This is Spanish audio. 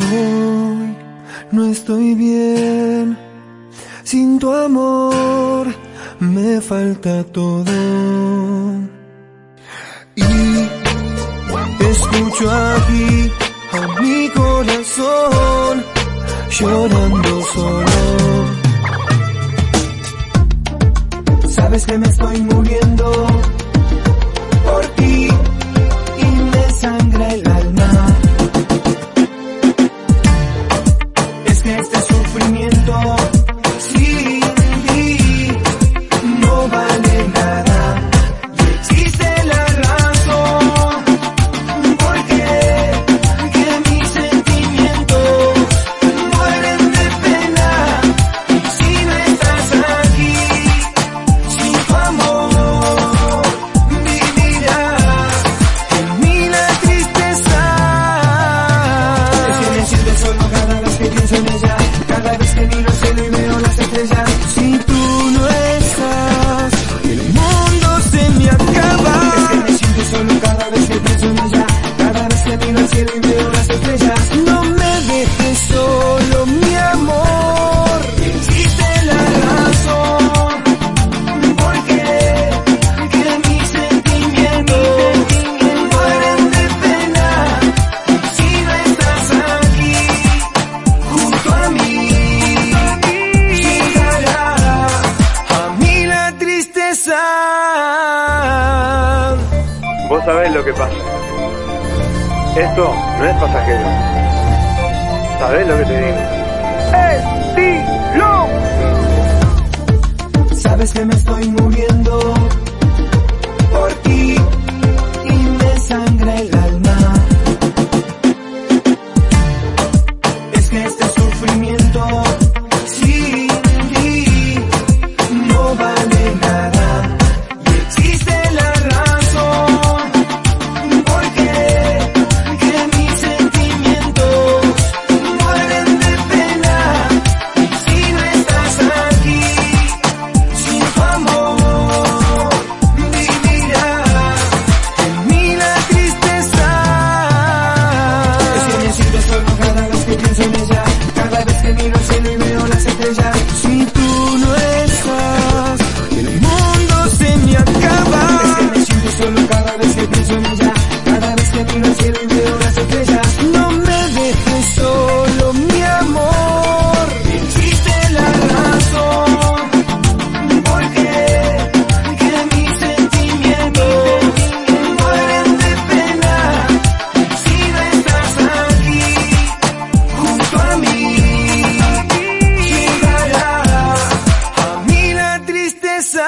Hoy no estoy bien, sin tu amor me falta todo. Y escucho aquí a mi corazón llorando solo. Sabes que me estoy muriendo. sabes lo que pasa. Esto no es pasajero. ¿Sabes lo que te digo? ¡Eh! veo las estrellas. No me dejes solo, mi amor. Existe la razón. Porque que mis sentimientos mueren de pena si no estás aquí junto a mí. Llegará a mí la tristeza.